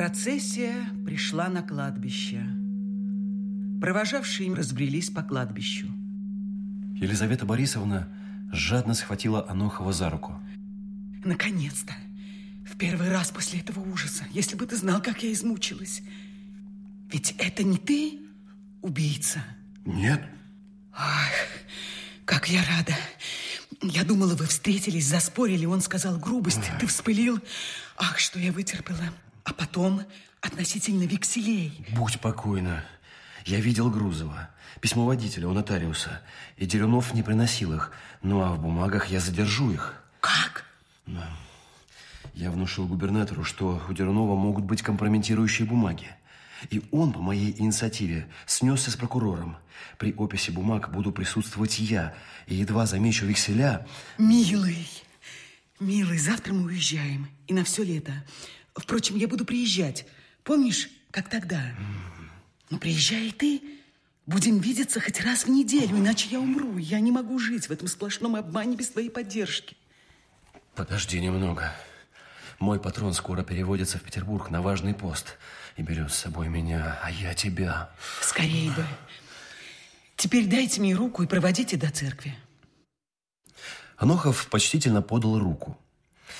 Процессия пришла на кладбище. Провожавшие им разбрелись по кладбищу. Елизавета Борисовна жадно схватила Анохова за руку. Наконец-то! В первый раз после этого ужаса. Если бы ты знал, как я измучилась. Ведь это не ты убийца? Нет. Ах, как я рада. Я думала, вы встретились, заспорили. Он сказал грубость, ты вспылил. Ах, что я вытерпела. А потом относительно векселей. Будь покойна. Я видел Грузова, письмоводителя у нотариуса, и Дерюнов не приносил их. Ну, а в бумагах я задержу их. Как? Да. Я внушил губернатору, что у Дерунова могут быть компрометирующие бумаги. И он по моей инициативе снесся с прокурором. При описи бумаг буду присутствовать я. И едва замечу векселя... Милый, милый, завтра мы уезжаем. И на все лето. Впрочем, я буду приезжать. Помнишь, как тогда? Ну, приезжай и ты. Будем видеться хоть раз в неделю, иначе я умру. Я не могу жить в этом сплошном обмане без твоей поддержки. Подожди немного. Мой патрон скоро переводится в Петербург на важный пост и берет с собой меня, а я тебя. Скорее бы. Теперь дайте мне руку и проводите до церкви. Анохов почтительно подал руку.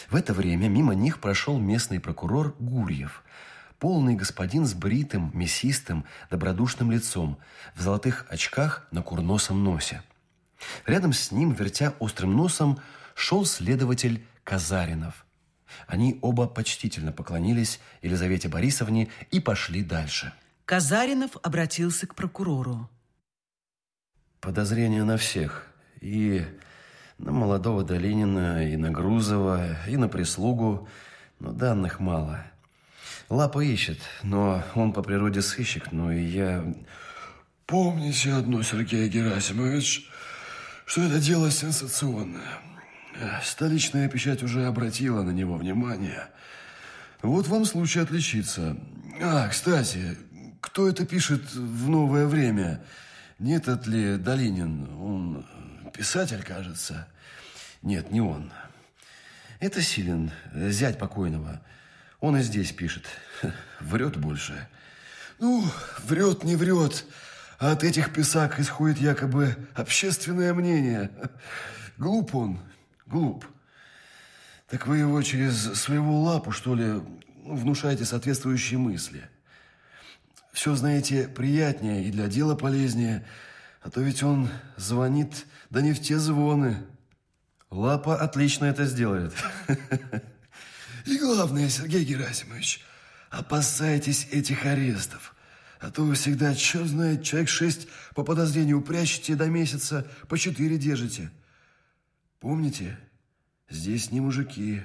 В это время мимо них прошел местный прокурор Гурьев, полный господин с бритым, мясистым, добродушным лицом, в золотых очках на курносом носе. Рядом с ним, вертя острым носом, шел следователь Казаринов – они оба почтительно поклонились Елизавете Борисовне и пошли дальше. Казаринов обратился к прокурору. Подозрения на всех. И на молодого Долинина, и на Грузова, и на прислугу. Но данных мало. Лапа ищет, но он по природе сыщик. Ну и я... Помните одно, Сергей Герасимович, что это дело сенсационное. Столичная печать уже обратила на него внимание. Вот вам случай отличиться. А, кстати, кто это пишет в новое время? Не этот ли Долинин? Он писатель, кажется. Нет, не он. Это Силин, зять покойного. Он и здесь пишет. Врет больше. Ну, врет, не врет. От этих писак исходит якобы общественное мнение. Глуп он, Глуп. Так вы его через своего лапу, что ли, внушаете соответствующие мысли. Все, знаете, приятнее и для дела полезнее, а то ведь он звонит, да не в те звоны. Лапа отлично это сделает. И главное, Сергей Герасимович, опасайтесь этих арестов. А то вы всегда, черт знает, человек шесть по подозрению прячете до месяца, по четыре держите. Помните, здесь не мужики.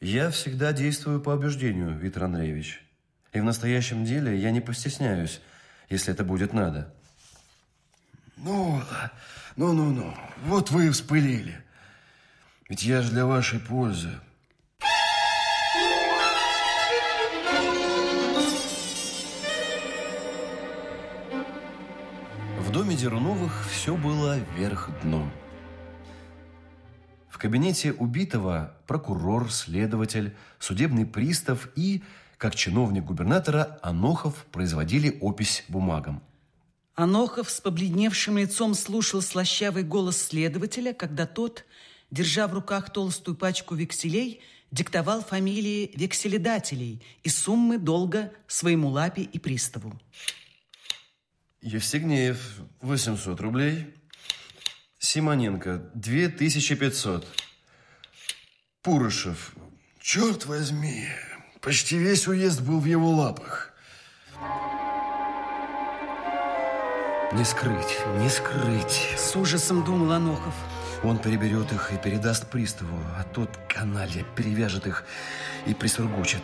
Я всегда действую по убеждению, Виктор Андреевич. И в настоящем деле я не постесняюсь, если это будет надо. Ну, ну, ну, ну. Вот вы и вспылили. Ведь я же для вашей пользы. В доме Деруновых все было вверх дном кабинете убитого прокурор, следователь, судебный пристав и, как чиновник губернатора, Анохов производили опись бумагам. Анохов с побледневшим лицом слушал слащавый голос следователя, когда тот, держа в руках толстую пачку векселей, диктовал фамилии векселедателей и суммы долга своему лапе и приставу. Евстигнеев, 800 рублей. Симоненко, 2500. Пурышев, черт возьми, почти весь уезд был в его лапах. Не скрыть, не скрыть. С ужасом думал Анохов. Он переберет их и передаст приставу, а тот каналья перевяжет их и присургучит.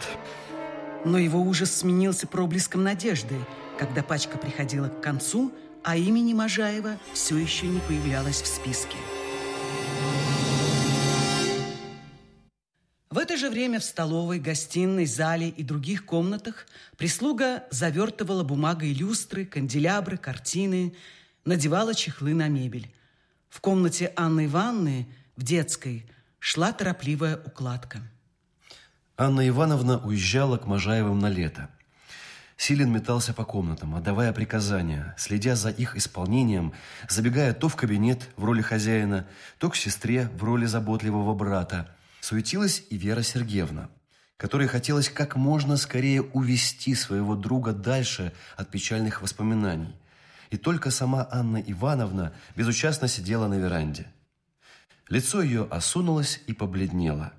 Но его ужас сменился проблеском надежды, когда пачка приходила к концу – а имени Можаева все еще не появлялось в списке. Же время в столовой, гостиной, зале и других комнатах прислуга завертывала бумагой люстры, канделябры, картины, надевала чехлы на мебель. В комнате Анны Ивановны, в детской, шла торопливая укладка. Анна Ивановна уезжала к Можаевым на лето. Силин метался по комнатам, отдавая приказания, следя за их исполнением, забегая то в кабинет в роли хозяина, то к сестре в роли заботливого брата. Суетилась и Вера Сергеевна, которой хотелось как можно скорее увести своего друга дальше от печальных воспоминаний. И только сама Анна Ивановна безучастно сидела на веранде. Лицо ее осунулось и побледнело.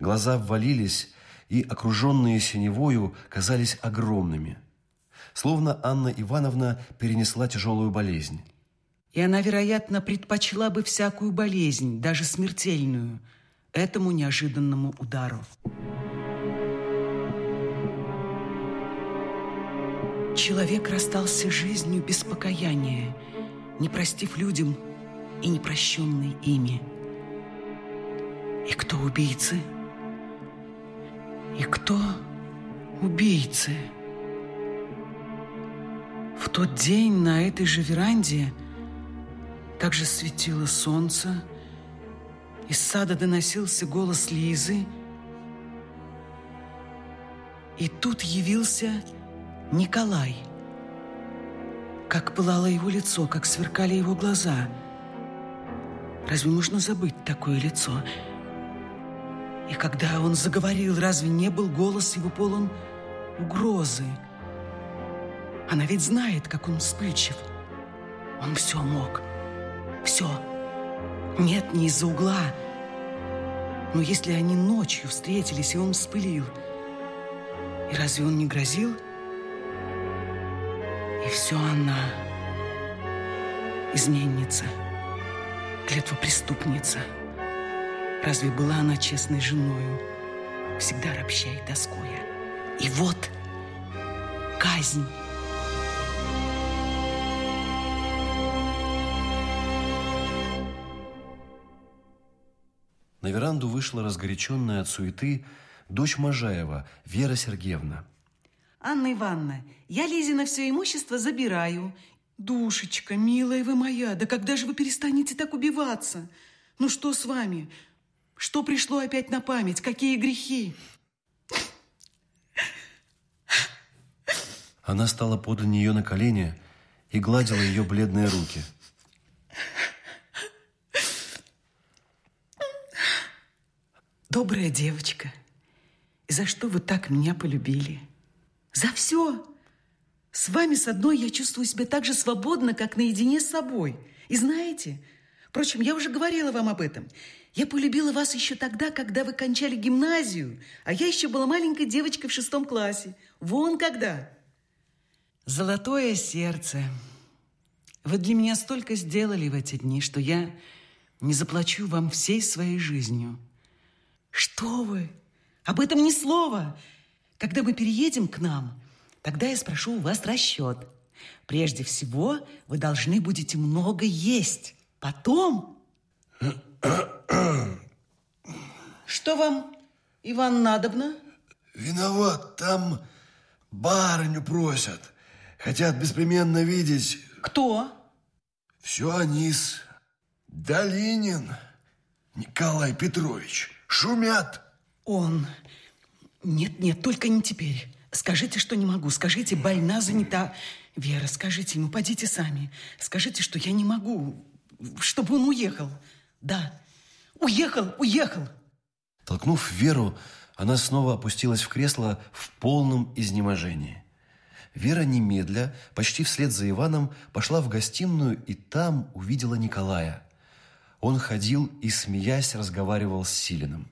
Глаза ввалились, и, окруженные синевою, казались огромными. Словно Анна Ивановна перенесла тяжелую болезнь. И она, вероятно, предпочла бы всякую болезнь, даже смертельную, этому неожиданному удару. Человек расстался жизнью без покаяния, не простив людям и не прощенный ими. И кто убийцы? И кто убийцы? В тот день на этой же веранде также светило солнце, из сада доносился голос Лизы, и тут явился Николай. Как пылало его лицо, как сверкали его глаза. Разве можно забыть такое лицо? И когда он заговорил, разве не был голос его полон угрозы? Она ведь знает, как он вспыльчив. Он все мог. Все. Нет, не из-за угла. Но если они ночью встретились, и он вспылил, и разве он не грозил? И все она, изменница, клетвопреступница. преступница. Разве была она честной женою, всегда ропща и тоскуя? И вот казнь. На веранду вышла разгоряченная от суеты дочь Можаева, Вера Сергеевна. Анна Ивановна, я Лизина все имущество забираю. Душечка, милая вы моя, да когда же вы перестанете так убиваться? Ну что с вами? Что пришло опять на память? Какие грехи? Она стала подле нее на колени и гладила ее бледные руки. Добрая девочка, и за что вы так меня полюбили? За все. С вами с одной я чувствую себя так же свободно, как наедине с собой. И знаете, впрочем, я уже говорила вам об этом – я полюбила вас еще тогда, когда вы кончали гимназию, а я еще была маленькой девочкой в шестом классе. Вон когда. Золотое сердце. Вы для меня столько сделали в эти дни, что я не заплачу вам всей своей жизнью. Что вы? Об этом ни слова. Когда мы переедем к нам, тогда я спрошу у вас расчет. Прежде всего, вы должны будете много есть. Потом что вам, Иван, надобно? Виноват, там барыню просят. Хотят беспременно видеть. Кто? Все Анис. Долинин. Николай Петрович. Шумят. Он. Нет, нет, только не теперь. Скажите, что не могу. Скажите, больна, занята. Вера, скажите ему, пойдите сами. Скажите, что я не могу, чтобы он уехал. Да, уехал, уехал. Толкнув Веру, она снова опустилась в кресло в полном изнеможении. Вера немедля, почти вслед за Иваном, пошла в гостиную и там увидела Николая. Он ходил и, смеясь, разговаривал с Силиным.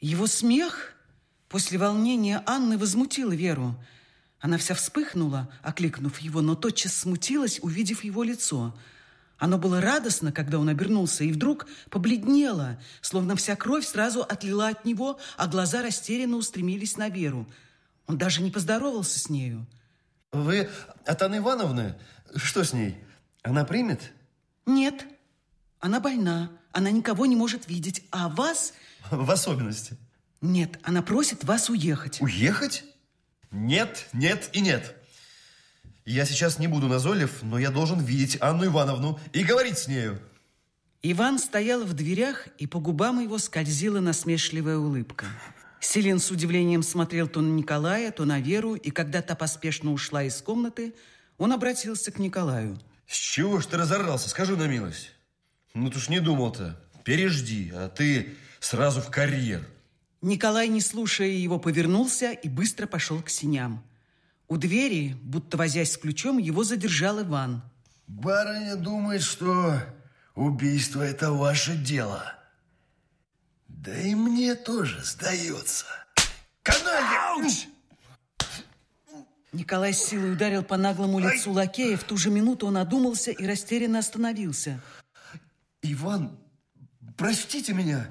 Его смех после волнения Анны возмутил Веру. Она вся вспыхнула, окликнув его, но тотчас смутилась, увидев его лицо – оно было радостно, когда он обернулся, и вдруг побледнело, словно вся кровь сразу отлила от него, а глаза растерянно устремились на Веру. Он даже не поздоровался с нею. Вы от Анны Ивановны? Что с ней? Она примет? Нет. Она больна. Она никого не может видеть. А вас... В особенности? Нет. Она просит вас уехать. Уехать? Нет, нет и нет. Я сейчас не буду назойлив, но я должен видеть Анну Ивановну и говорить с нею. Иван стоял в дверях, и по губам его скользила насмешливая улыбка. Селин с удивлением смотрел то на Николая, то на Веру, и когда та поспешно ушла из комнаты, он обратился к Николаю. С чего ж ты разорался, скажи на милость? Ну, ты ж не думал-то. Пережди, а ты сразу в карьер. Николай, не слушая его, повернулся и быстро пошел к синям. У двери, будто возясь с ключом, его задержал Иван. Барыня думает, что убийство – это ваше дело. Да и мне тоже сдается. Каналья! Николай с силой ударил по наглому лицу лакея. В ту же минуту он одумался и растерянно остановился. Иван, простите меня.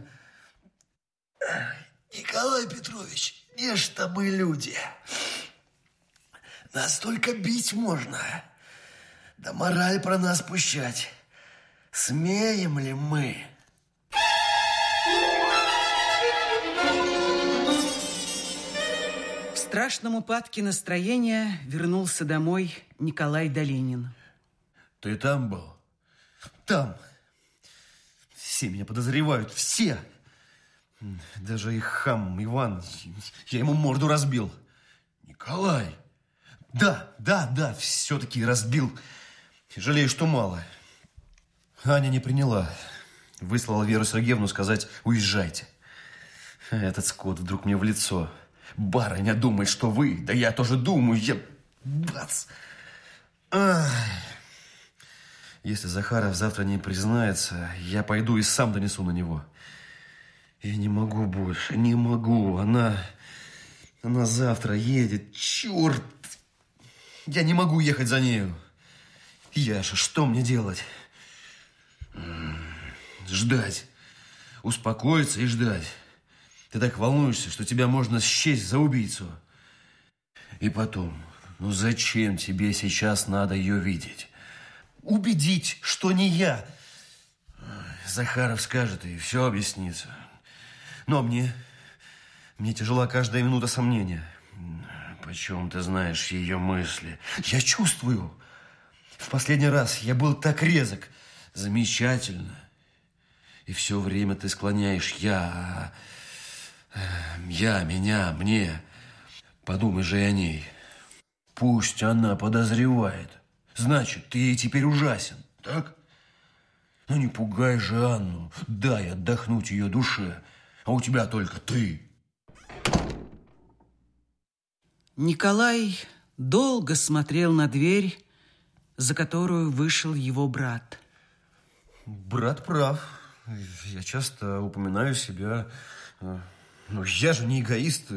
Николай Петрович, не что мы люди. Нас только бить можно. Да мораль про нас пущать. Смеем ли мы? В страшном упадке настроения вернулся домой Николай Долинин. Ты там был? Там. Все меня подозревают, все. Даже и хам Иван, я ему морду разбил. Николай! Да, да, да, все-таки разбил. Жалею, что мало. Аня не приняла. Выслала Веру Сергеевну сказать «Уезжайте». Этот скот вдруг мне в лицо. Барыня думает, что вы. Да я тоже думаю. Я... Бац! Ах. Если Захаров завтра не признается, я пойду и сам донесу на него. Я не могу больше, не могу. Она... Она завтра едет. Черт! Я не могу ехать за нею. Яша, что мне делать? Ждать. Успокоиться и ждать. Ты так волнуешься, что тебя можно счесть за убийцу. И потом, ну зачем тебе сейчас надо ее видеть? Убедить, что не я. Захаров скажет, и все объяснится. Но мне, мне тяжела каждая минута сомнения. Почем ты знаешь ее мысли? Я чувствую. В последний раз я был так резок. Замечательно. И все время ты склоняешь я, я, меня, мне. Подумай же о ней. Пусть она подозревает. Значит, ты ей теперь ужасен, так? Ну не пугай же Анну. Дай отдохнуть ее душе. А у тебя только ты. Николай долго смотрел на дверь, за которую вышел его брат. Брат прав. Я часто упоминаю себя. э, Но я же не эгоист.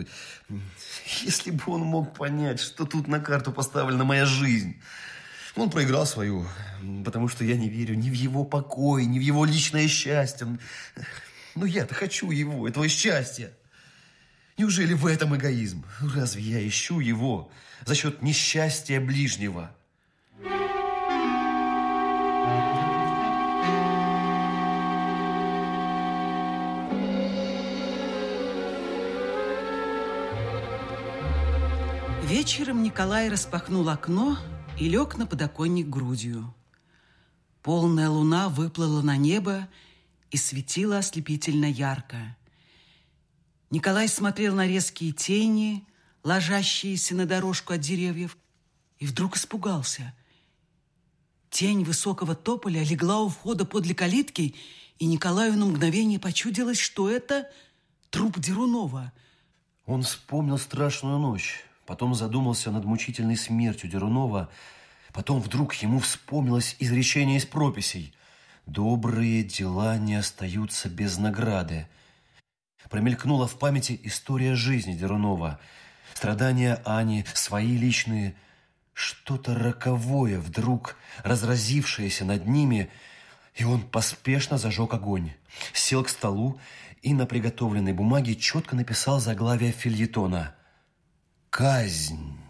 Если бы он мог понять, что тут на карту поставлена моя жизнь. Он проиграл свою, потому что я не верю ни в его покой, ни в его личное счастье. Но я-то хочу его, этого счастья. Неужели в этом эгоизм? Разве я ищу его за счет несчастья ближнего? Вечером Николай распахнул окно и лег на подоконник грудью. Полная луна выплыла на небо и светила ослепительно ярко. Николай смотрел на резкие тени, ложащиеся на дорожку от деревьев, и вдруг испугался. Тень высокого тополя легла у входа подле калитки, и Николаю на мгновение почудилось, что это труп Дерунова. Он вспомнил страшную ночь, потом задумался над мучительной смертью Дерунова, потом вдруг ему вспомнилось изречение из прописей. «Добрые дела не остаются без награды». Промелькнула в памяти история жизни Дерунова, страдания Ани, свои личные, что-то роковое вдруг разразившееся над ними, и он поспешно зажег огонь, сел к столу и на приготовленной бумаге четко написал заглавие фильетона «Казнь».